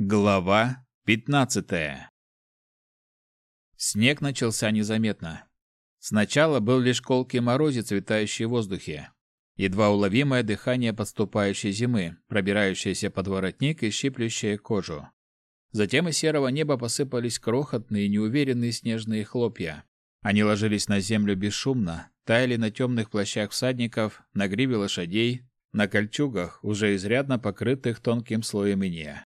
Глава 15. Снег начался незаметно. Сначала был лишь колкий морозец, витающий в воздухе. Едва уловимое дыхание подступающей зимы, пробирающееся под воротник и щиплющее кожу. Затем из серого неба посыпались крохотные, неуверенные снежные хлопья. Они ложились на землю бесшумно, таяли на темных плащах всадников, на гриве лошадей, на кольчугах, уже изрядно покрытых тонким слоем инея.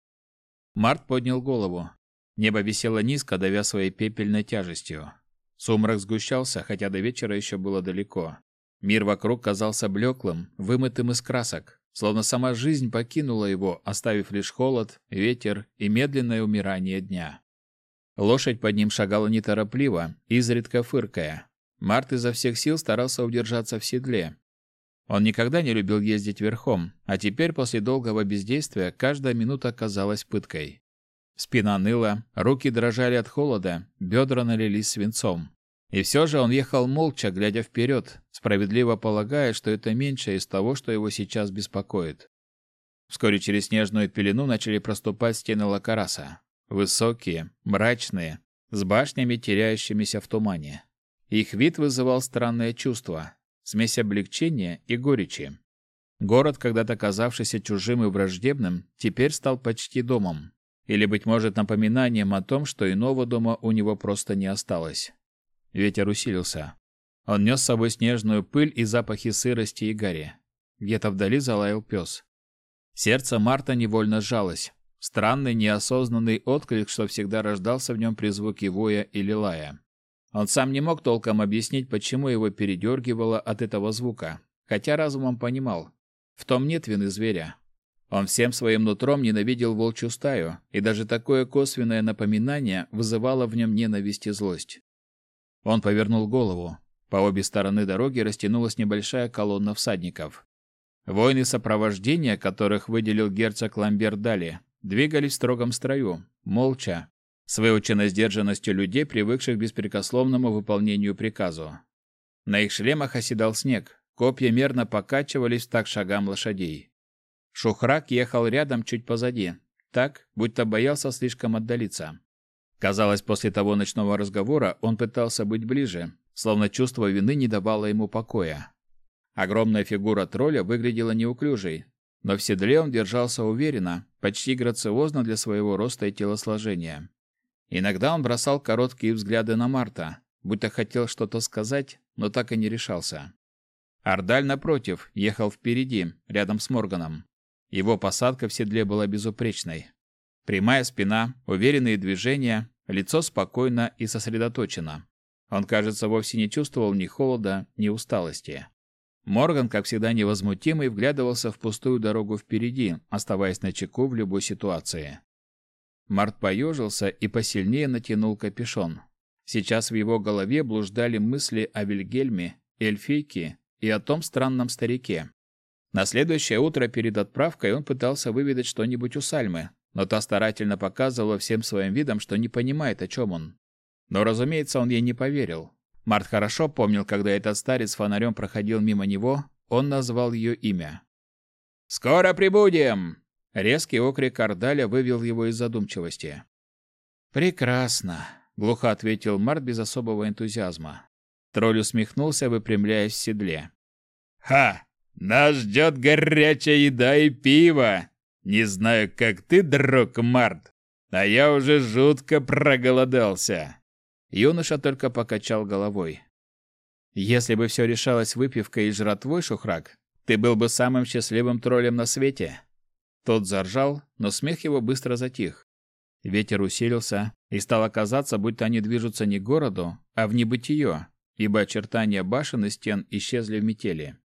Март поднял голову. Небо висело низко, давя своей пепельной тяжестью. Сумрак сгущался, хотя до вечера еще было далеко. Мир вокруг казался блеклым, вымытым из красок, словно сама жизнь покинула его, оставив лишь холод, ветер и медленное умирание дня. Лошадь под ним шагала неторопливо, изредка фыркая. Март изо всех сил старался удержаться в седле, он никогда не любил ездить верхом, а теперь после долгого бездействия каждая минута казалась пыткой. Спина ныла, руки дрожали от холода, бедра налились свинцом. И все же он ехал молча, глядя вперед, справедливо полагая, что это меньше из того, что его сейчас беспокоит. Вскоре через снежную пелену начали проступать стены Лакараса. Высокие, мрачные, с башнями, теряющимися в тумане. Их вид вызывал странное чувство, смесь облегчения и горечи. Город, когда-то казавшийся чужим и враждебным, теперь стал почти домом. Или, быть может, напоминанием о том, что иного дома у него просто не осталось. Ветер усилился. Он нес с собой снежную пыль и запахи сырости и гари. Где-то вдали залаял пес. Сердце Марта невольно сжалось. Странный, неосознанный отклик, что всегда рождался в нем при звуке воя или лая. Он сам не мог толком объяснить, почему его передергивало от этого звука, хотя разумом понимал, в том нет вины зверя. Он всем своим нутром ненавидел волчью стаю, и даже такое косвенное напоминание вызывало в нем ненависть и злость. Он повернул голову. По обе стороны дороги растянулась небольшая колонна всадников. Воины сопровождения, которых выделил герцог Ламбер Дали, двигались в строгом строю, молча, с выученной сдержанностью людей, привыкших к беспрекословному выполнению приказу. На их шлемах оседал снег, копья мерно покачивались так шагам лошадей. Шухрак ехал рядом чуть позади, так, будто боялся слишком отдалиться. Казалось, после того ночного разговора он пытался быть ближе, словно чувство вины не давало ему покоя. Огромная фигура тролля выглядела неуклюжей, но в седле он держался уверенно, почти грациозно для своего роста и телосложения. Иногда он бросал короткие взгляды на Марта, будто хотел что-то сказать, но так и не решался. Ардаль, напротив, ехал впереди, рядом с Морганом. Его посадка в седле была безупречной. Прямая спина, уверенные движения, лицо спокойно и сосредоточено. Он, кажется, вовсе не чувствовал ни холода, ни усталости. Морган, как всегда невозмутимый, вглядывался в пустую дорогу впереди, оставаясь на чеку в любой ситуации. Март поежился и посильнее натянул капюшон. Сейчас в его голове блуждали мысли о Вильгельме, эльфийке и о том странном старике. На следующее утро перед отправкой он пытался выведать что-нибудь у Сальмы, но та старательно показывала всем своим видом, что не понимает, о чем он. Но, разумеется, он ей не поверил. Март хорошо помнил, когда этот старец с фонарем проходил мимо него, он назвал ее имя. «Скоро прибудем!» Резкий окрик Ардаля вывел его из задумчивости. «Прекрасно», — глухо ответил Март без особого энтузиазма. Тролль усмехнулся, выпрямляясь в седле. «Ха! Нас ждет горячая еда и пиво! Не знаю, как ты, друг Март, а я уже жутко проголодался!» Юноша только покачал головой. «Если бы все решалось выпивкой и жратвой, Шухрак, ты был бы самым счастливым троллем на свете. Тот заржал, но смех его быстро затих. Ветер усилился, и стало казаться, будто они движутся не к городу, а в небытие, ибо очертания башен и стен исчезли в метели.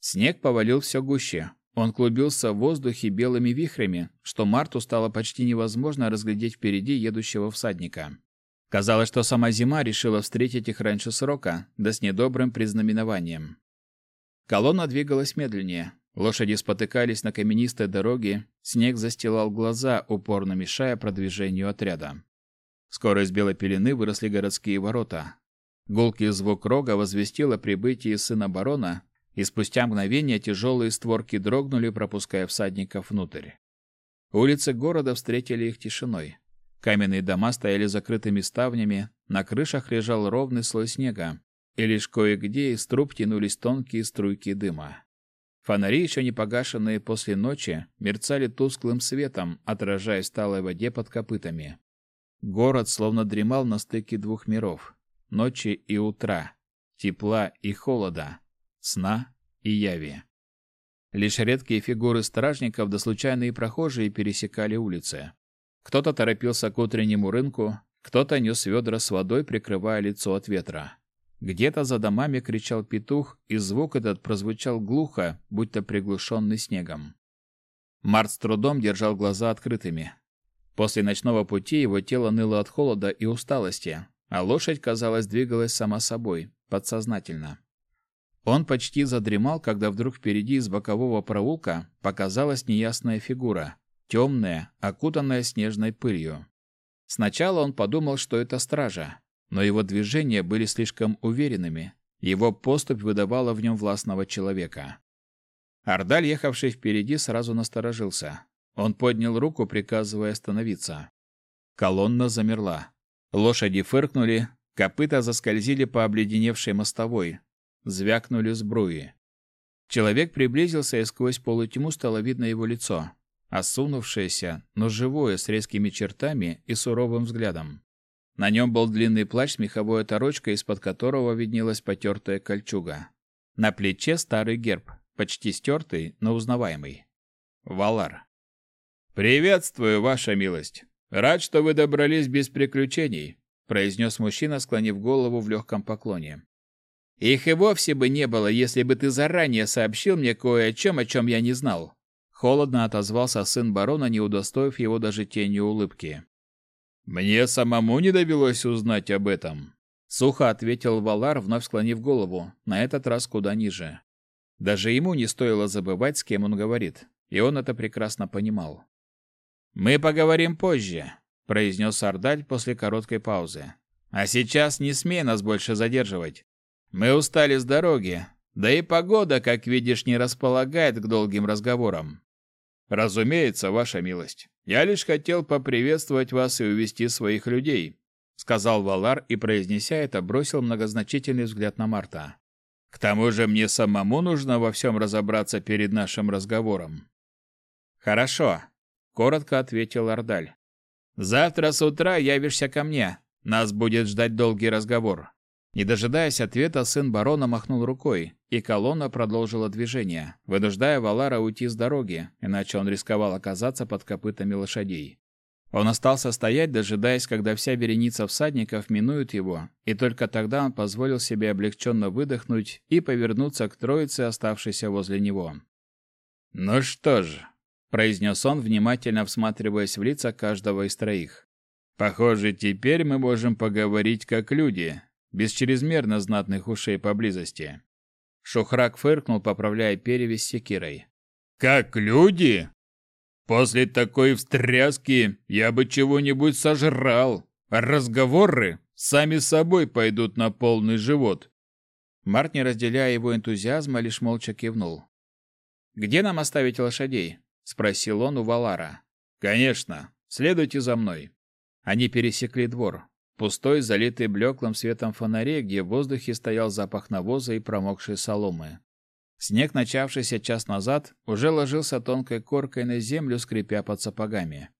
Снег повалил все гуще. Он клубился в воздухе белыми вихрями, что Марту стало почти невозможно разглядеть впереди едущего всадника. Казалось, что сама зима решила встретить их раньше срока, да с недобрым признаменованием. Колонна двигалась медленнее, Лошади спотыкались на каменистой дороге, снег застилал глаза, упорно мешая продвижению отряда. Скоро из белой пелены выросли городские ворота. Гулкий звук рога возвестил о прибытии сына барона, и спустя мгновение тяжелые створки дрогнули, пропуская всадников внутрь. Улицы города встретили их тишиной. Каменные дома стояли закрытыми ставнями, на крышах лежал ровный слой снега, и лишь кое-где из труб тянулись тонкие струйки дыма. Фонари, еще не погашенные после ночи, мерцали тусклым светом, отражаясь в талой воде под копытами. Город словно дремал на стыке двух миров — ночи и утра, тепла и холода, сна и яви. Лишь редкие фигуры стражников да случайные прохожие пересекали улицы. Кто-то торопился к утреннему рынку, кто-то нес ведра с водой, прикрывая лицо от ветра. Где-то за домами кричал петух, и звук этот прозвучал глухо, будто приглушенный снегом. Март с трудом держал глаза открытыми. После ночного пути его тело ныло от холода и усталости, а лошадь, казалось, двигалась сама собой, подсознательно. Он почти задремал, когда вдруг впереди из бокового проулка показалась неясная фигура, темная, окутанная снежной пылью. Сначала он подумал, что это стража, но его движения были слишком уверенными, его поступь выдавала в нем властного человека. Ардаль, ехавший впереди, сразу насторожился. Он поднял руку, приказывая остановиться. Колонна замерла. Лошади фыркнули, копыта заскользили по обледеневшей мостовой, звякнули сбруи. Человек приблизился, и сквозь полутьму стало видно его лицо, осунувшееся, но живое, с резкими чертами и суровым взглядом. На нем был длинный плащ с меховой оторочкой, из-под которого виднелась потертая кольчуга. На плече старый герб, почти стертый, но узнаваемый. Валар. «Приветствую, ваша милость! Рад, что вы добрались без приключений», произнес мужчина, склонив голову в легком поклоне. «Их и вовсе бы не было, если бы ты заранее сообщил мне кое о чем, о чем я не знал». Холодно отозвался сын барона, не удостоив его даже тенью улыбки. Мне самому не довелось узнать об этом, сухо ответил Валар, вновь склонив голову, на этот раз куда ниже. Даже ему не стоило забывать, с кем он говорит, и он это прекрасно понимал. Мы поговорим позже, произнес Ардаль после короткой паузы. А сейчас не смей нас больше задерживать. Мы устали с дороги, да и погода, как видишь, не располагает к долгим разговорам. Разумеется, ваша милость. Я лишь хотел поприветствовать вас и увести своих людей, сказал Валар и произнеся это, бросил многозначительный взгляд на Марта. К тому же мне самому нужно во всем разобраться перед нашим разговором. Хорошо, коротко ответил Ардаль. Завтра с утра явишься ко мне. Нас будет ждать долгий разговор. Не дожидаясь ответа, сын барона махнул рукой, и колонна продолжила движение, вынуждая Валара уйти с дороги, иначе он рисковал оказаться под копытами лошадей. Он остался стоять, дожидаясь, когда вся вереница всадников минует его, и только тогда он позволил себе облегченно выдохнуть и повернуться к троице, оставшейся возле него. «Ну что ж», — произнес он, внимательно всматриваясь в лица каждого из троих. «Похоже, теперь мы можем поговорить как люди, без чрезмерно знатных ушей поблизости. Шухрак фыркнул, поправляя перевязь секирой. Как люди? После такой встряски я бы чего-нибудь сожрал, а разговоры сами собой пойдут на полный живот. Март, не разделяя его энтузиазма, лишь молча кивнул. «Где нам оставить лошадей?» — спросил он у Валара. «Конечно. Следуйте за мной». Они пересекли двор пустой, залитый блеклым светом фонарей, где в воздухе стоял запах навоза и промокшей соломы. Снег, начавшийся час назад, уже ложился тонкой коркой на землю, скрипя под сапогами.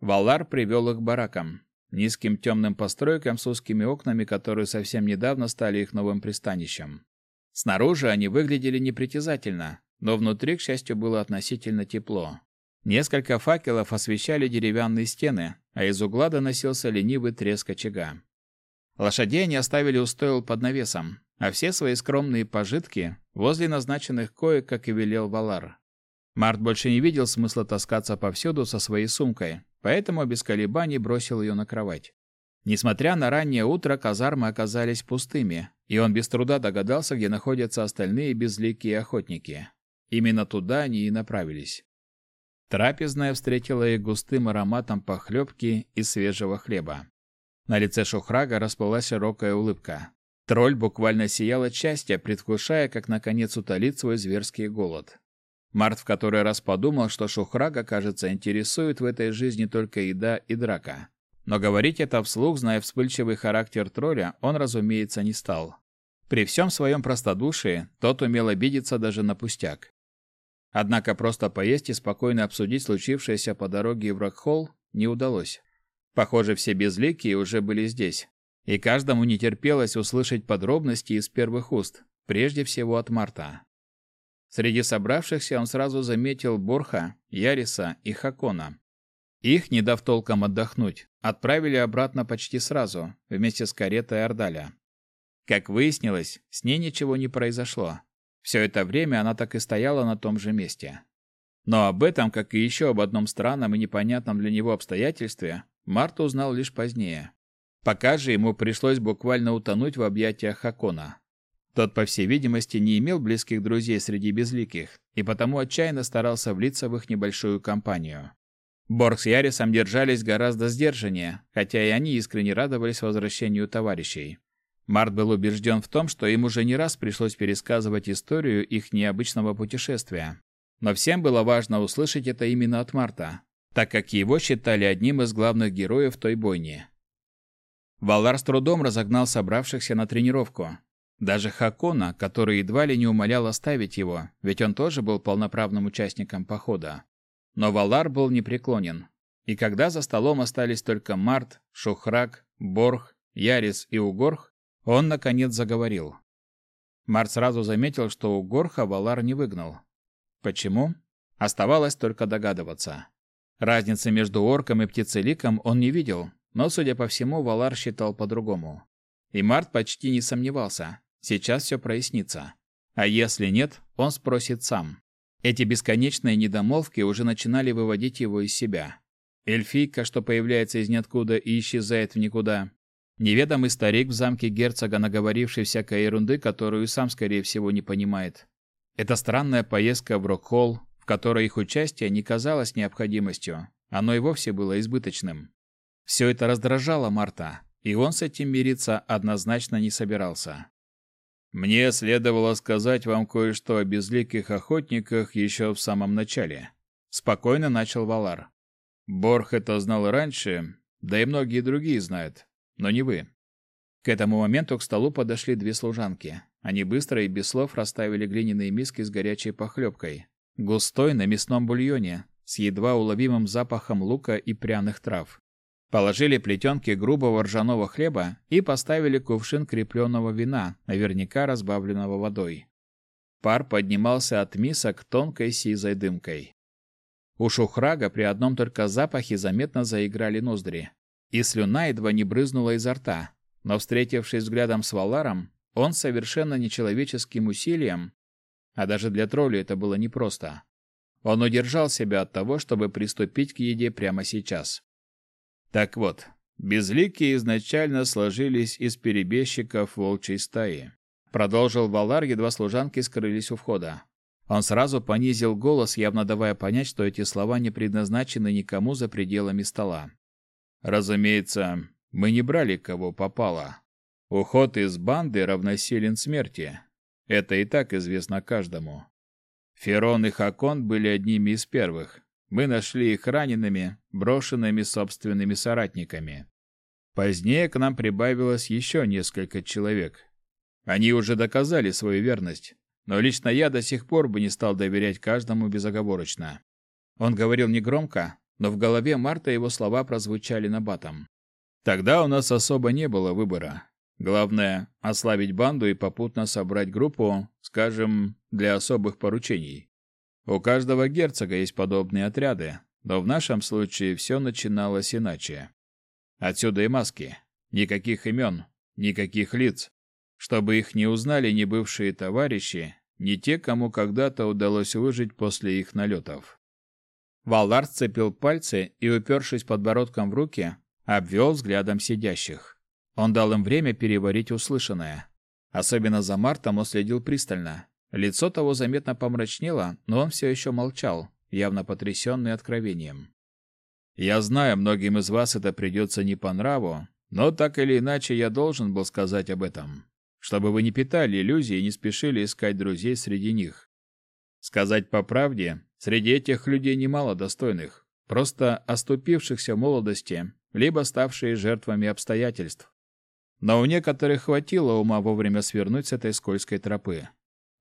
Валар привел их к баракам, низким темным постройкам с узкими окнами, которые совсем недавно стали их новым пристанищем. Снаружи они выглядели непритязательно, но внутри, к счастью, было относительно тепло. Несколько факелов освещали деревянные стены, а из угла доносился ленивый треск очага. Лошадей они оставили у стойл под навесом, а все свои скромные пожитки возле назначенных коек, как и велел Валар. Март больше не видел смысла таскаться повсюду со своей сумкой, поэтому без колебаний бросил ее на кровать. Несмотря на раннее утро, казармы оказались пустыми, и он без труда догадался, где находятся остальные безликие охотники. Именно туда они и направились. Трапезная встретила их густым ароматом похлебки и свежего хлеба. На лице Шухрага расплылась широкая улыбка. Тролль буквально сиял от счастья, предвкушая, как наконец утолит свой зверский голод. Март в который раз подумал, что Шухрага, кажется, интересует в этой жизни только еда и драка. Но говорить это вслух, зная вспыльчивый характер тролля, он, разумеется, не стал. При всем своем простодушии тот умел обидеться даже на пустяк. Однако просто поесть и спокойно обсудить случившееся по дороге в Рокхолл не удалось. Похоже, все безликие уже были здесь, и каждому не терпелось услышать подробности из первых уст, прежде всего от Марта. Среди собравшихся он сразу заметил Борха, Яриса и Хакона. Их, не дав толком отдохнуть, отправили обратно почти сразу, вместе с каретой Ордаля. Как выяснилось, с ней ничего не произошло. Все это время она так и стояла на том же месте. Но об этом, как и еще об одном странном и непонятном для него обстоятельстве, Март узнал лишь позднее. Пока же ему пришлось буквально утонуть в объятиях Хакона. Тот, по всей видимости, не имел близких друзей среди безликих, и потому отчаянно старался влиться в их небольшую компанию. Борг с Ярисом держались гораздо сдержаннее, хотя и они искренне радовались возвращению товарищей. Март был убежден в том, что им уже не раз пришлось пересказывать историю их необычного путешествия. Но всем было важно услышать это именно от Марта, так как его считали одним из главных героев той бойни. Валар с трудом разогнал собравшихся на тренировку. Даже Хакона, который едва ли не умолял оставить его, ведь он тоже был полноправным участником похода. Но Валар был непреклонен. И когда за столом остались только Март, Шухрак, Борх, Ярис и Угорх, он, наконец, заговорил. Март сразу заметил, что у Горха Валар не выгнал. Почему? Оставалось только догадываться. Разницы между орком и птицеликом он не видел, но, судя по всему, Валар считал по-другому. И Март почти не сомневался. Сейчас все прояснится. А если нет, он спросит сам. Эти бесконечные недомолвки уже начинали выводить его из себя. Эльфийка, что появляется из ниоткуда и исчезает в никуда, Неведомый старик в замке герцога, наговоривший всякой ерунды, которую сам, скорее всего, не понимает. Это странная поездка в Рокхолл, в которой их участие не казалось необходимостью, оно и вовсе было избыточным. Все это раздражало Марта, и он с этим мириться однозначно не собирался. «Мне следовало сказать вам кое-что о безликих охотниках еще в самом начале», — спокойно начал Валар. «Борх это знал раньше, да и многие другие знают но не вы. К этому моменту к столу подошли две служанки. Они быстро и без слов расставили глиняные миски с горячей похлебкой, густой на мясном бульоне, с едва уловимым запахом лука и пряных трав. Положили плетенки грубого ржаного хлеба и поставили кувшин крепленного вина, наверняка разбавленного водой. Пар поднимался от мисок тонкой сизой дымкой. У Шухрага при одном только запахе заметно заиграли ноздри и слюна едва не брызнула изо рта. Но, встретившись взглядом с Валаром, он совершенно нечеловеческим усилием, а даже для тролля это было непросто, он удержал себя от того, чтобы приступить к еде прямо сейчас. Так вот, безликие изначально сложились из перебежчиков волчьей стаи. Продолжил Валар, едва служанки скрылись у входа. Он сразу понизил голос, явно давая понять, что эти слова не предназначены никому за пределами стола. Разумеется, мы не брали кого попало. Уход из банды равносилен смерти. Это и так известно каждому. Ферон и Хакон были одними из первых. Мы нашли их ранеными, брошенными собственными соратниками. Позднее к нам прибавилось еще несколько человек. Они уже доказали свою верность, но лично я до сих пор бы не стал доверять каждому безоговорочно. Он говорил негромко, но в голове Марта его слова прозвучали набатом. Тогда у нас особо не было выбора. Главное — ослабить банду и попутно собрать группу, скажем, для особых поручений. У каждого герцога есть подобные отряды, но в нашем случае все начиналось иначе. Отсюда и маски. Никаких имен, никаких лиц. Чтобы их не узнали ни бывшие товарищи, ни те, кому когда-то удалось выжить после их налетов. Валар сцепил пальцы и, упершись подбородком в руки, обвел взглядом сидящих. Он дал им время переварить услышанное. Особенно за Мартом он следил пристально. Лицо того заметно помрачнело, но он все еще молчал, явно потрясенный откровением. «Я знаю, многим из вас это придется не по нраву, но так или иначе я должен был сказать об этом, чтобы вы не питали иллюзий и не спешили искать друзей среди них. Сказать по правде, среди этих людей немало достойных, просто оступившихся в молодости, либо ставшие жертвами обстоятельств. Но у некоторых хватило ума вовремя свернуть с этой скользкой тропы.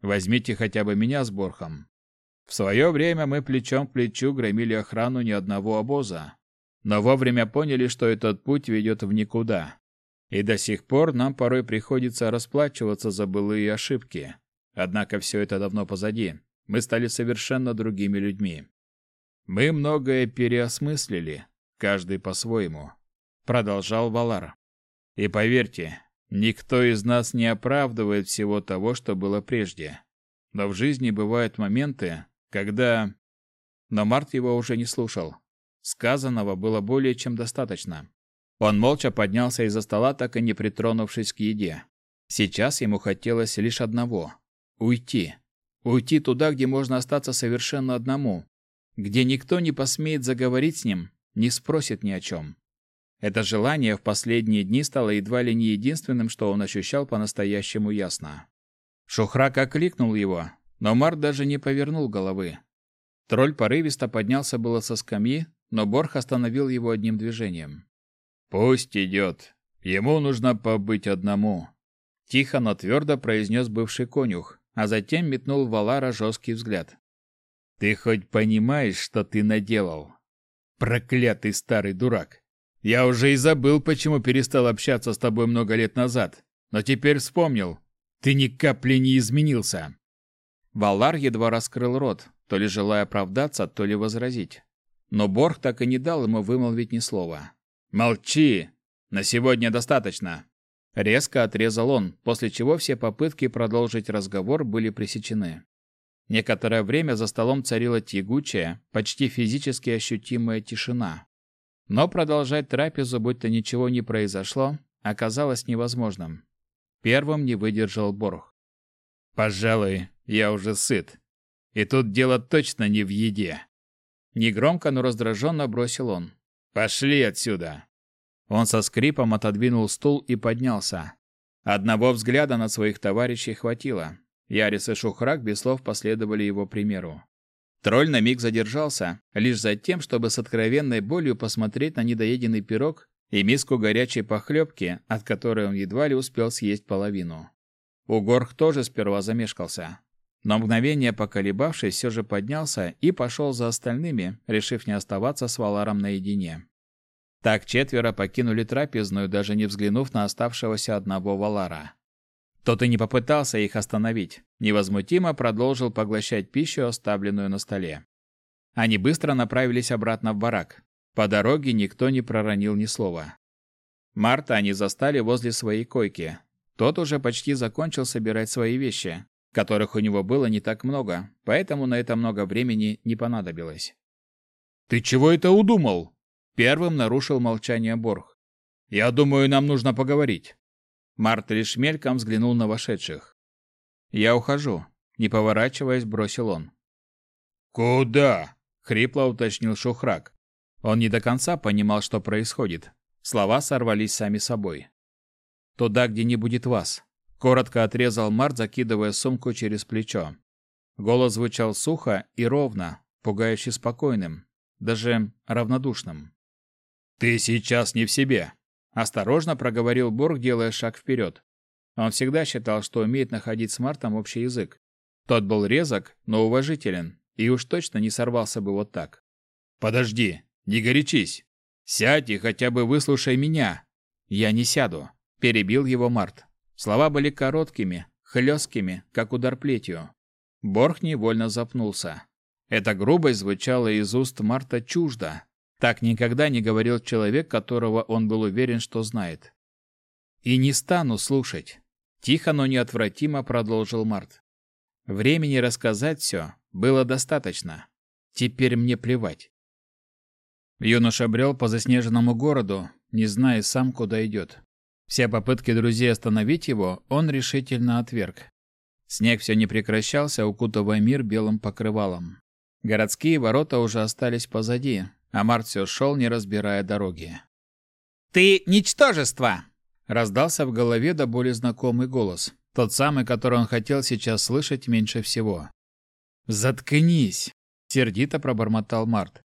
Возьмите хотя бы меня с Борхом. В свое время мы плечом к плечу громили охрану ни одного обоза, но вовремя поняли, что этот путь ведет в никуда. И до сих пор нам порой приходится расплачиваться за былые ошибки. Однако все это давно позади. Мы стали совершенно другими людьми. Мы многое переосмыслили, каждый по-своему, продолжал Валар. И поверьте, никто из нас не оправдывает всего того, что было прежде. Но в жизни бывают моменты, когда Но Март его уже не слушал. Сказанного было более чем достаточно. Он молча поднялся из-за стола, так и не притронувшись к еде. Сейчас ему хотелось лишь одного уйти. Уйти туда, где можно остаться совершенно одному, где никто не посмеет заговорить с ним, не спросит ни о чем. Это желание в последние дни стало едва ли не единственным, что он ощущал по-настоящему ясно. Шухрак окликнул его, но Март даже не повернул головы. Тролль порывисто поднялся было со скамьи, но Борх остановил его одним движением. «Пусть идет. Ему нужно побыть одному», — тихо, но твердо произнес бывший конюх, а затем метнул в Валара жесткий взгляд. «Ты хоть понимаешь, что ты наделал? Проклятый старый дурак! Я уже и забыл, почему перестал общаться с тобой много лет назад, но теперь вспомнил. Ты ни капли не изменился!» Валар едва раскрыл рот, то ли желая оправдаться, то ли возразить. Но Борг так и не дал ему вымолвить ни слова. «Молчи! На сегодня достаточно!» Резко отрезал он, после чего все попытки продолжить разговор были пресечены. Некоторое время за столом царила тягучая, почти физически ощутимая тишина. Но продолжать трапезу, будто ничего не произошло, оказалось невозможным. Первым не выдержал Борг. «Пожалуй, я уже сыт. И тут дело точно не в еде». Негромко, но раздраженно бросил он. Пошли отсюда. Он со скрипом отодвинул стул и поднялся. Одного взгляда на своих товарищей хватило. Ярис и Шухрак без слов последовали его примеру. Тролль на миг задержался, лишь за тем, чтобы с откровенной болью посмотреть на недоеденный пирог и миску горячей похлебки, от которой он едва ли успел съесть половину. Угорх тоже сперва замешкался. На мгновение поколебавшись, все же поднялся и пошел за остальными, решив не оставаться с Валаром наедине. Так четверо покинули трапезную, даже не взглянув на оставшегося одного Валара. Тот и не попытался их остановить, невозмутимо продолжил поглощать пищу, оставленную на столе. Они быстро направились обратно в барак. По дороге никто не проронил ни слова. Марта они застали возле своей койки. Тот уже почти закончил собирать свои вещи, которых у него было не так много, поэтому на это много времени не понадобилось. «Ты чего это удумал?» Первым нарушил молчание Борг. «Я думаю, нам нужно поговорить». Март лишь мельком взглянул на вошедших. «Я ухожу», — не поворачиваясь, бросил он. «Куда?» — хрипло уточнил Шухрак. Он не до конца понимал, что происходит. Слова сорвались сами собой. «Туда, где не будет вас», Коротко отрезал Март, закидывая сумку через плечо. Голос звучал сухо и ровно, пугающе спокойным, даже равнодушным. «Ты сейчас не в себе», — осторожно проговорил Борг, делая шаг вперед. Он всегда считал, что умеет находить с Мартом общий язык. Тот был резок, но уважителен, и уж точно не сорвался бы вот так. «Подожди, не горячись. Сядь и хотя бы выслушай меня». «Я не сяду», — перебил его Март. Слова были короткими, хлесткими, как удар плетью. Борх невольно запнулся. Эта грубость звучала из уст Марта чуждо. Так никогда не говорил человек, которого он был уверен, что знает. «И не стану слушать», — тихо, но неотвратимо продолжил Март. «Времени рассказать все было достаточно. Теперь мне плевать». Юноша брел по заснеженному городу, не зная сам, куда идет. Все попытки друзей остановить его он решительно отверг. Снег все не прекращался, укутывая мир белым покрывалом. Городские ворота уже остались позади, а Март все шел, не разбирая дороги. «Ты ничтожество!» Раздался в голове до боли знакомый голос. Тот самый, который он хотел сейчас слышать меньше всего. Заткнись, сердито пробормотал Март.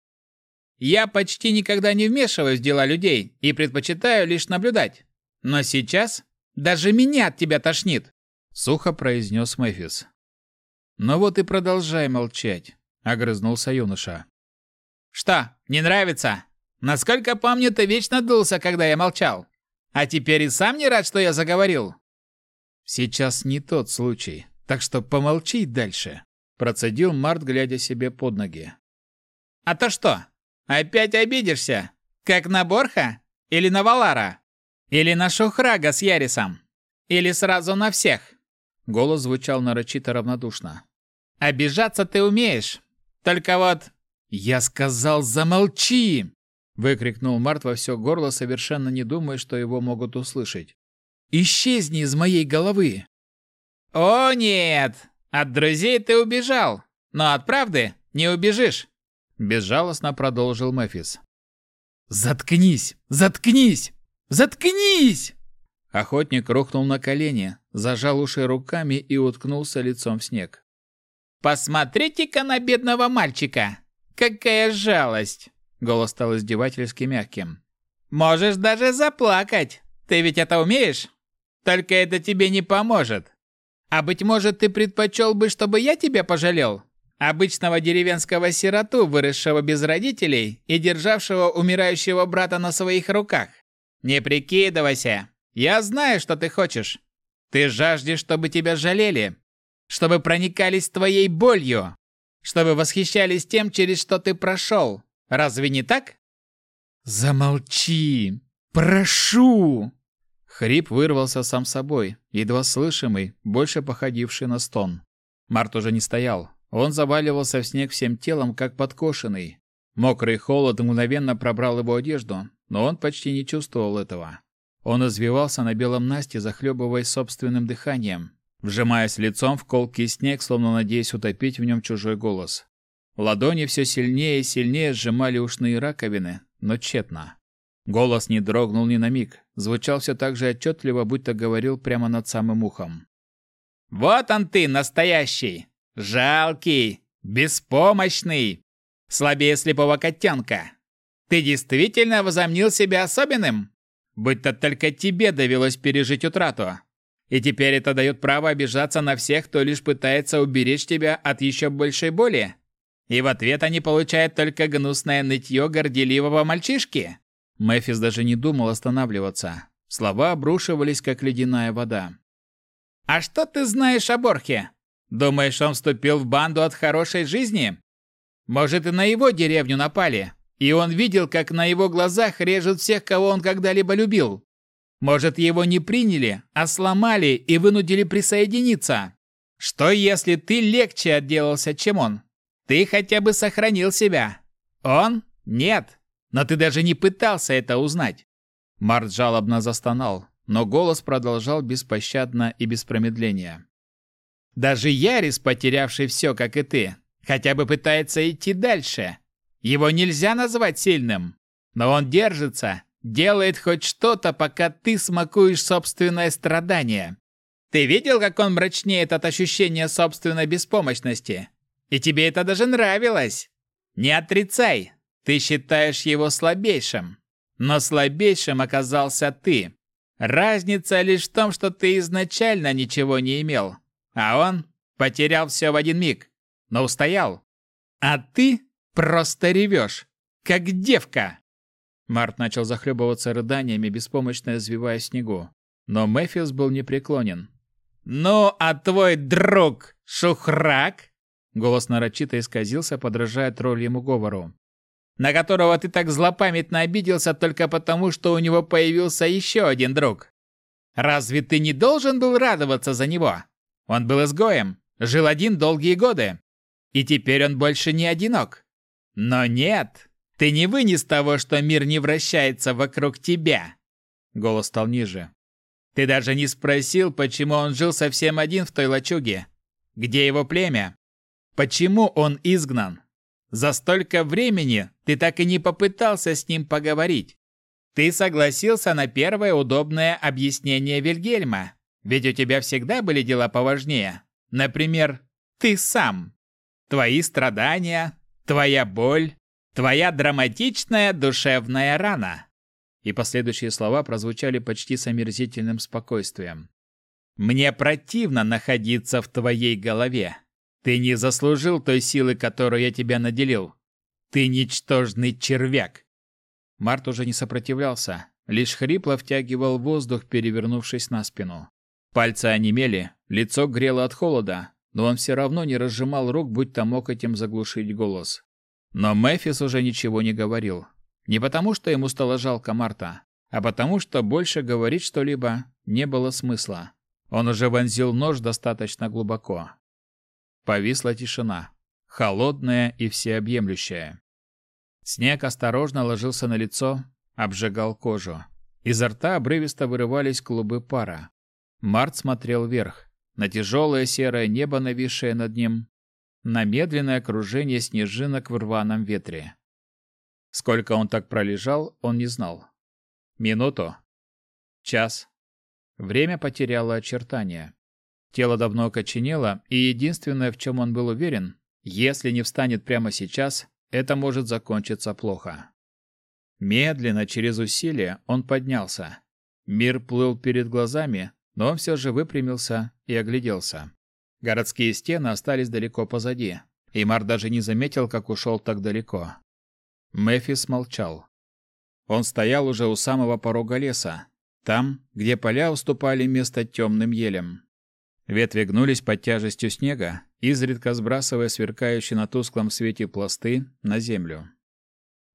Я почти никогда не вмешиваюсь в дела людей и предпочитаю лишь наблюдать. Но сейчас даже меня от тебя тошнит, сухо произнес Мэфис. Ну вот и продолжай молчать, огрызнулся юноша. Что, не нравится? Насколько помню, ты вечно дулся, когда я молчал. А теперь и сам не рад, что я заговорил. Сейчас не тот случай, так что помолчи дальше, процедил Март, глядя себе под ноги. А то что? Опять обидишься? Как на Борха или на Валара? Или на Шухрага с Ярисом? Или сразу на всех? Голос звучал нарочито равнодушно. Обижаться ты умеешь. Только вот я сказал, замолчи, выкрикнул Март во все горло, совершенно не думая, что его могут услышать. Исчезни из моей головы. О нет, от друзей ты убежал, но от правды не убежишь, безжалостно продолжил Мефис. Заткнись, заткнись, заткнись! Охотник рухнул на колени, зажал уши руками и уткнулся лицом в снег. Посмотрите-ка на бедного мальчика. Какая жалость!» Голос стал издевательски мягким. «Можешь даже заплакать. Ты ведь это умеешь? Только это тебе не поможет. А быть может, ты предпочел бы, чтобы я тебя пожалел? Обычного деревенского сироту, выросшего без родителей и державшего умирающего брата на своих руках. Не прикидывайся. Я знаю, что ты хочешь. Ты жаждешь, чтобы тебя жалели, чтобы проникались твоей болью, чтобы восхищались тем, через что ты прошел. Разве не так? Замолчи! Прошу! Хрип вырвался сам собой, едва слышимый, больше походивший на стон. Март уже не стоял. Он заваливался в снег всем телом, как подкошенный. Мокрый холод мгновенно пробрал его одежду, но он почти не чувствовал этого. Он извивался на белом насте, захлебываясь собственным дыханием, вжимаясь лицом в колкий снег, словно надеясь утопить в нем чужой голос. Ладони все сильнее и сильнее сжимали ушные раковины, но тщетно. Голос не дрогнул ни на миг, звучал все так же отчетливо, будто говорил прямо над самым ухом. «Вот он ты, настоящий! Жалкий! Беспомощный! Слабее слепого котенка! Ты действительно возомнил себя особенным? Будь-то только тебе довелось пережить утрату!» И теперь это дает право обижаться на всех, кто лишь пытается уберечь тебя от еще большей боли. И в ответ они получают только гнусное нытье горделивого мальчишки. Мэфис даже не думал останавливаться. Слова обрушивались, как ледяная вода. «А что ты знаешь о Борхе? Думаешь, он вступил в банду от хорошей жизни? Может, и на его деревню напали, и он видел, как на его глазах режут всех, кого он когда-либо любил? Может, его не приняли, а сломали и вынудили присоединиться? Что, если ты легче отделался, чем он? Ты хотя бы сохранил себя. Он? Нет. Но ты даже не пытался это узнать. Март жалобно застонал, но голос продолжал беспощадно и без промедления. Даже Ярис, потерявший все, как и ты, хотя бы пытается идти дальше. Его нельзя назвать сильным. Но он держится, Делает хоть что-то, пока ты смакуешь собственное страдание. Ты видел, как он мрачнеет от ощущения собственной беспомощности? И тебе это даже нравилось. Не отрицай. Ты считаешь его слабейшим. Но слабейшим оказался ты. Разница лишь в том, что ты изначально ничего не имел. А он потерял все в один миг. Но устоял. А ты просто ревешь, как девка. Март начал захлебываться рыданиями, беспомощно извиваясь в снегу. Но Мэфис был непреклонен. «Ну, а твой друг Шухрак?» Голос нарочито исказился, подражая тролльему говору. «На которого ты так злопамятно обиделся только потому, что у него появился еще один друг. Разве ты не должен был радоваться за него? Он был изгоем, жил один долгие годы. И теперь он больше не одинок. Но нет, ты не вынес того, что мир не вращается вокруг тебя. Голос стал ниже. Ты даже не спросил, почему он жил совсем один в той лачуге. Где его племя? Почему он изгнан? За столько времени ты так и не попытался с ним поговорить. Ты согласился на первое удобное объяснение Вильгельма, ведь у тебя всегда были дела поважнее. Например, ты сам. твои страдания, твоя боль, твоя драматичная душевная рана. И последующие слова прозвучали почти с омерзительным спокойствием. Мне противно находиться в твоей голове. Ты не заслужил той силы, которую я тебя наделил. Ты ничтожный червяк. Март уже не сопротивлялся, лишь хрипло втягивал воздух, перевернувшись на спину. Пальцы онемели, лицо грело от холода, но он все равно не разжимал рук, будто мог этим заглушить голос. Но Мефис уже ничего не говорил. Не потому, что ему стало жалко Марта, а потому, что больше говорить что-либо не было смысла. Он уже вонзил нож достаточно глубоко. Повисла тишина, холодная и всеобъемлющая. Снег осторожно ложился на лицо, обжигал кожу. Изо рта обрывисто вырывались клубы пара. Март смотрел вверх, на тяжелое серое небо, нависшее над ним, на медленное окружение снежинок в рваном ветре. Сколько он так пролежал, он не знал. Минуту. Час. Время потеряло очертания. Тело давно окоченело, и единственное, в чем он был уверен, если не встанет прямо сейчас, это может закончиться плохо. Медленно, через усилие, он поднялся. Мир плыл перед глазами, но он все же выпрямился и огляделся. Городские стены остались далеко позади, и Мар даже не заметил, как ушел так далеко. Мефис молчал. Он стоял уже у самого порога леса, там, где поля уступали место темным елям. Ветви гнулись под тяжестью снега, изредка сбрасывая сверкающие на тусклом свете пласты на землю.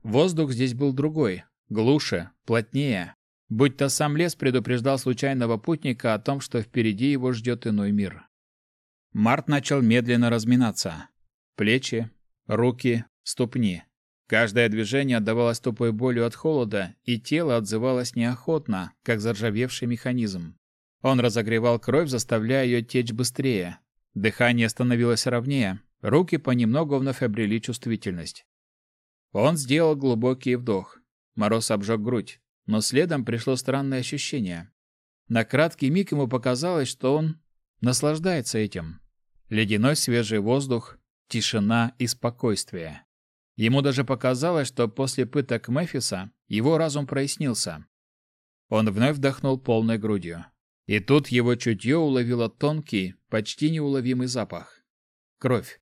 Воздух здесь был другой, глуше, плотнее, будь-то сам лес предупреждал случайного путника о том, что впереди его ждет иной мир. Март начал медленно разминаться. Плечи, руки, ступни. Каждое движение отдавалось тупой болью от холода, и тело отзывалось неохотно, как заржавевший механизм. Он разогревал кровь, заставляя ее течь быстрее. Дыхание становилось ровнее, руки понемногу вновь обрели чувствительность. Он сделал глубокий вдох. Мороз обжег грудь, но следом пришло странное ощущение. На краткий миг ему показалось, что он наслаждается этим. Ледяной свежий воздух, тишина и спокойствие. Ему даже показалось, что после пыток Мефиса его разум прояснился. Он вновь вдохнул полной грудью. И тут его чутье уловило тонкий, почти неуловимый запах. Кровь.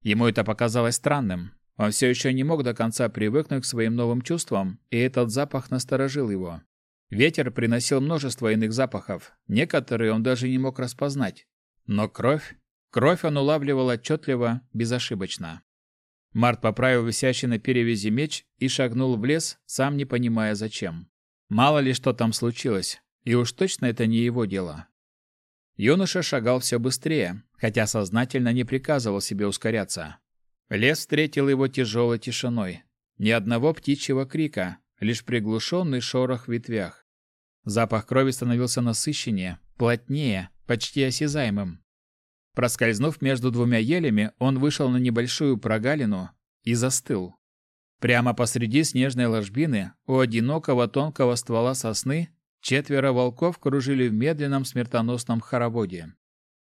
Ему это показалось странным. Он все еще не мог до конца привыкнуть к своим новым чувствам, и этот запах насторожил его. Ветер приносил множество иных запахов, некоторые он даже не мог распознать. Но кровь? Кровь он улавливал отчетливо, безошибочно. Март поправил висящий на перевязи меч и шагнул в лес, сам не понимая зачем. Мало ли что там случилось, и уж точно это не его дело. Юноша шагал все быстрее, хотя сознательно не приказывал себе ускоряться. Лес встретил его тяжелой тишиной. Ни одного птичьего крика, лишь приглушенный шорох в ветвях. Запах крови становился насыщеннее, плотнее, почти осязаемым. Проскользнув между двумя елями, он вышел на небольшую прогалину и застыл. Прямо посреди снежной ложбины у одинокого тонкого ствола сосны Четверо волков кружили в медленном смертоносном хороводе.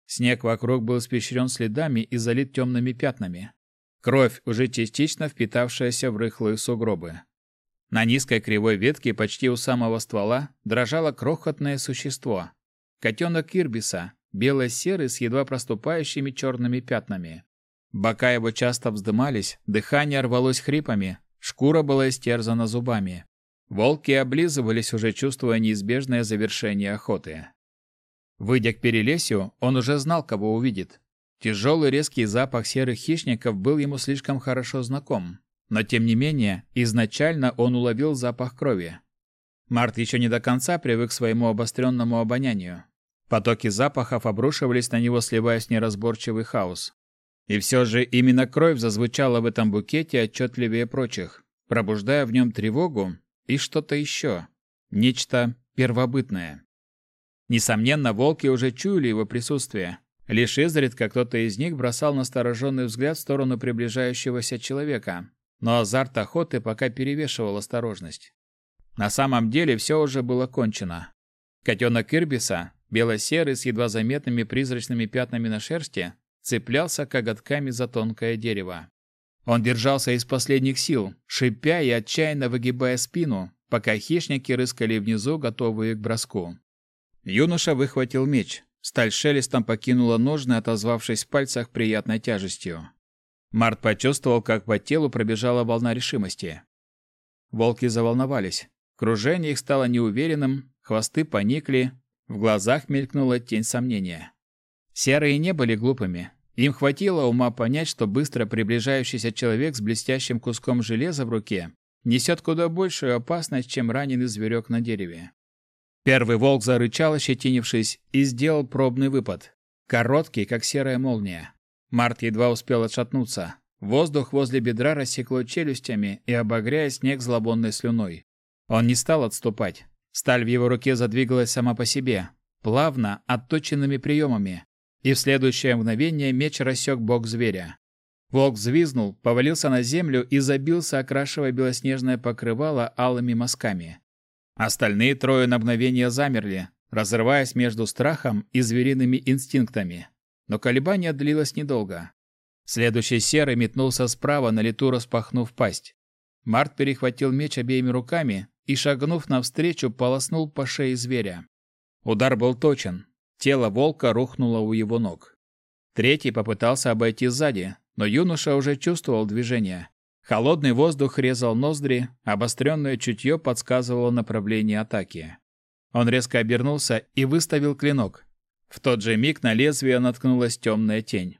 Снег вокруг был испещрен следами и залит темными пятнами. Кровь, уже частично впитавшаяся в рыхлые сугробы. На низкой кривой ветке почти у самого ствола дрожало крохотное существо. Котенок Кирбиса, бело-серый с едва проступающими черными пятнами. Бока его часто вздымались, дыхание рвалось хрипами, шкура была истерзана зубами. Волки облизывались, уже чувствуя неизбежное завершение охоты. Выйдя к перелесью, он уже знал, кого увидит. Тяжелый резкий запах серых хищников был ему слишком хорошо знаком. Но тем не менее, изначально он уловил запах крови. Март еще не до конца привык к своему обостренному обонянию. Потоки запахов обрушивались на него, сливаясь в неразборчивый хаос. И все же именно кровь зазвучала в этом букете отчетливее прочих, пробуждая в нем тревогу и что-то еще. Нечто первобытное. Несомненно, волки уже чуяли его присутствие. Лишь изредка кто-то из них бросал настороженный взгляд в сторону приближающегося человека, но азарт охоты пока перевешивал осторожность. На самом деле все уже было кончено. Котенок Ирбиса, бело-серый с едва заметными призрачными пятнами на шерсти, цеплялся коготками за тонкое дерево. Он держался из последних сил, шипя и отчаянно выгибая спину, пока хищники рыскали внизу, готовые к броску. Юноша выхватил меч. Сталь шелестом покинула ножны, отозвавшись в пальцах приятной тяжестью. Март почувствовал, как по телу пробежала волна решимости. Волки заволновались. Кружение их стало неуверенным, хвосты поникли, в глазах мелькнула тень сомнения. Серые не были глупыми. Им хватило ума понять, что быстро приближающийся человек с блестящим куском железа в руке несет куда большую опасность, чем раненый зверек на дереве. Первый волк зарычал, ощетинившись, и сделал пробный выпад. Короткий, как серая молния. Март едва успел отшатнуться. Воздух возле бедра рассекло челюстями и обогряя снег злобонной слюной. Он не стал отступать. Сталь в его руке задвигалась сама по себе, плавно, отточенными приемами, и в следующее мгновение меч рассек бок зверя. Волк взвизнул, повалился на землю и забился, окрашивая белоснежное покрывало алыми мазками. Остальные трое на мгновение замерли, разрываясь между страхом и звериными инстинктами. Но колебание длилось недолго. Следующий серый метнулся справа, на лету распахнув пасть. Март перехватил меч обеими руками и, шагнув навстречу, полоснул по шее зверя. Удар был точен, Тело волка рухнуло у его ног. Третий попытался обойти сзади, но юноша уже чувствовал движение. Холодный воздух резал ноздри, обостренное чутье подсказывало направление атаки. Он резко обернулся и выставил клинок. В тот же миг на лезвие наткнулась темная тень.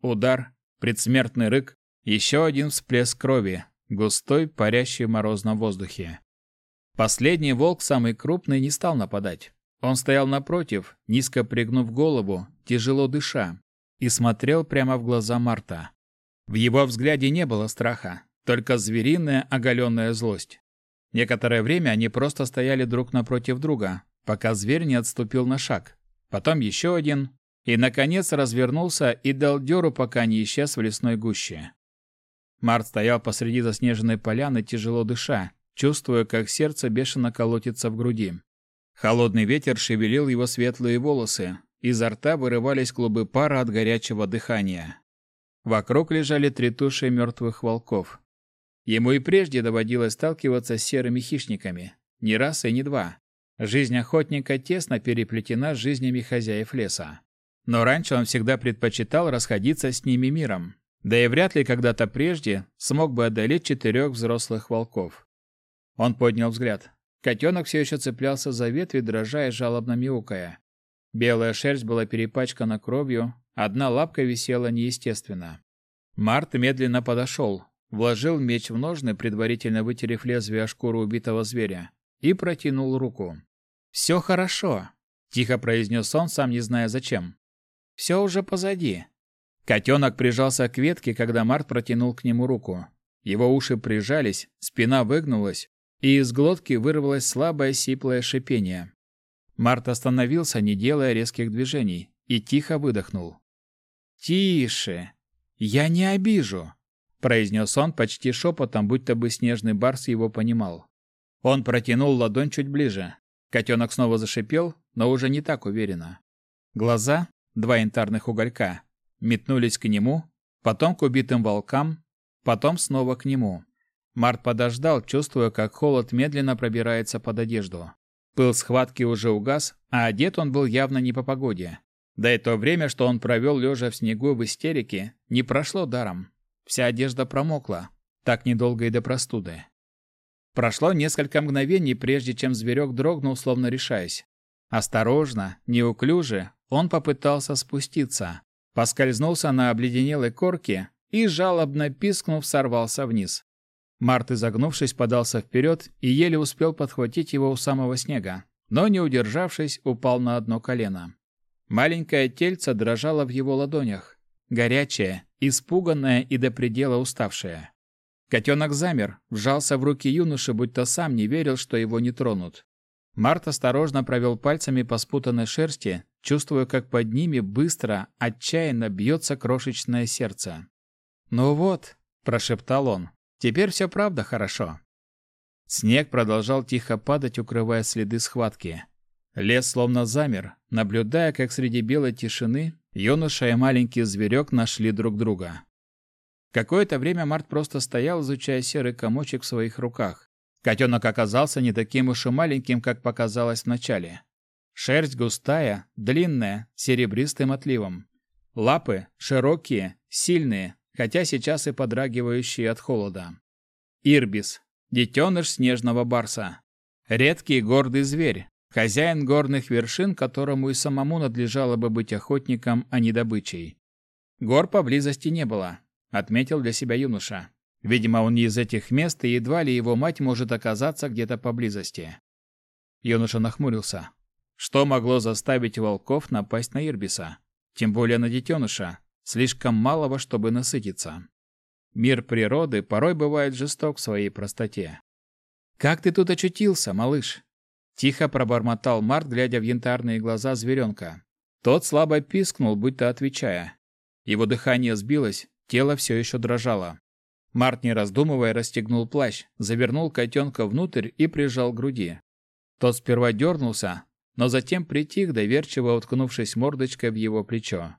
Удар, предсмертный рык, еще один всплеск крови, густой, парящий в морозном воздухе. Последний волк, самый крупный, не стал нападать. Он стоял напротив, низко пригнув голову, тяжело дыша, и смотрел прямо в глаза Марта. В его взгляде не было страха, только звериная оголенная злость. Некоторое время они просто стояли друг напротив друга, пока зверь не отступил на шаг. Потом еще один, и, наконец, развернулся и дал дёру, пока не исчез в лесной гуще. Март стоял посреди заснеженной поляны, тяжело дыша, чувствуя, как сердце бешено колотится в груди. Холодный ветер шевелил его светлые волосы, изо рта вырывались клубы пара от горячего дыхания. Вокруг лежали три туши мертвых волков. Ему и прежде доводилось сталкиваться с серыми хищниками, не раз и не два. Жизнь охотника тесно переплетена с жизнями хозяев леса. Но раньше он всегда предпочитал расходиться с ними миром, да и вряд ли когда-то прежде смог бы одолеть четырех взрослых волков. Он поднял взгляд. Котенок все еще цеплялся за ветви, дрожа и жалобно мяукая. Белая шерсть была перепачкана кровью, одна лапка висела неестественно. Март медленно подошел, вложил меч в ножны, предварительно вытерев лезвие о шкуру убитого зверя, и протянул руку. «Все хорошо», — тихо произнес он, сам не зная зачем. «Все уже позади». Котенок прижался к ветке, когда Март протянул к нему руку. Его уши прижались, спина выгнулась, и из глотки вырвалось слабое сиплое шипение. Март остановился, не делая резких движений, и тихо выдохнул. «Тише! Я не обижу!» — произнес он почти шепотом, будто бы снежный барс его понимал. Он протянул ладонь чуть ближе. Котенок снова зашипел, но уже не так уверенно. Глаза, два янтарных уголька, метнулись к нему, потом к убитым волкам, потом снова к нему. Март подождал, чувствуя, как холод медленно пробирается под одежду. Пыл схватки уже угас, а одет он был явно не по погоде. Да и то время, что он провел лежа в снегу в истерике, не прошло даром. Вся одежда промокла, так недолго и до простуды. Прошло несколько мгновений, прежде чем зверек дрогнул, словно решаясь. Осторожно, неуклюже, он попытался спуститься, поскользнулся на обледенелой корке и, жалобно пискнув, сорвался вниз. Март, изогнувшись, подался вперед и еле успел подхватить его у самого снега, но, не удержавшись, упал на одно колено. Маленькое тельце дрожало в его ладонях, горячее, испуганное и до предела уставшее. Котенок замер, вжался в руки юноши, будто сам не верил, что его не тронут. Март осторожно провел пальцами по спутанной шерсти, чувствуя, как под ними быстро, отчаянно бьется крошечное сердце. «Ну вот», – прошептал он, Теперь все правда хорошо. Снег продолжал тихо падать, укрывая следы схватки. Лес словно замер, наблюдая, как среди белой тишины юноша и маленький зверек нашли друг друга. Какое-то время Март просто стоял, изучая серый комочек в своих руках. Котенок оказался не таким уж и маленьким, как показалось вначале. Шерсть густая, длинная, серебристым отливом. Лапы широкие, сильные, хотя сейчас и подрагивающие от холода. Ирбис, детеныш снежного барса. Редкий гордый зверь, хозяин горных вершин, которому и самому надлежало бы быть охотником, а не добычей. Гор поблизости не было, отметил для себя юноша. Видимо, он не из этих мест, и едва ли его мать может оказаться где-то поблизости. Юноша нахмурился. Что могло заставить волков напасть на Ирбиса? Тем более на детеныша, слишком малого, чтобы насытиться. Мир природы порой бывает жесток в своей простоте. «Как ты тут очутился, малыш?» Тихо пробормотал Март, глядя в янтарные глаза зверенка. Тот слабо пискнул, будто отвечая. Его дыхание сбилось, тело все еще дрожало. Март, не раздумывая, расстегнул плащ, завернул котенка внутрь и прижал к груди. Тот сперва дернулся, но затем притих, доверчиво уткнувшись мордочкой в его плечо.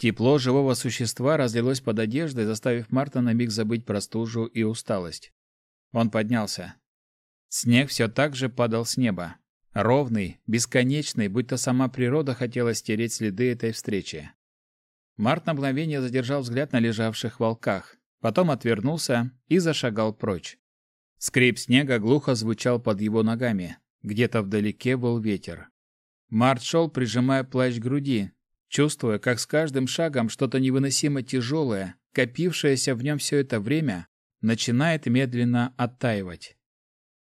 Тепло живого существа разлилось под одеждой, заставив Марта на миг забыть про стужу и усталость. Он поднялся. Снег все так же падал с неба. Ровный, бесконечный, будто сама природа хотела стереть следы этой встречи. Март на мгновение задержал взгляд на лежавших волках, потом отвернулся и зашагал прочь. Скрип снега глухо звучал под его ногами. Где-то вдалеке был ветер. Март шел, прижимая плащ к груди, чувствуя, как с каждым шагом что-то невыносимо тяжелое, копившееся в нем все это время, начинает медленно оттаивать.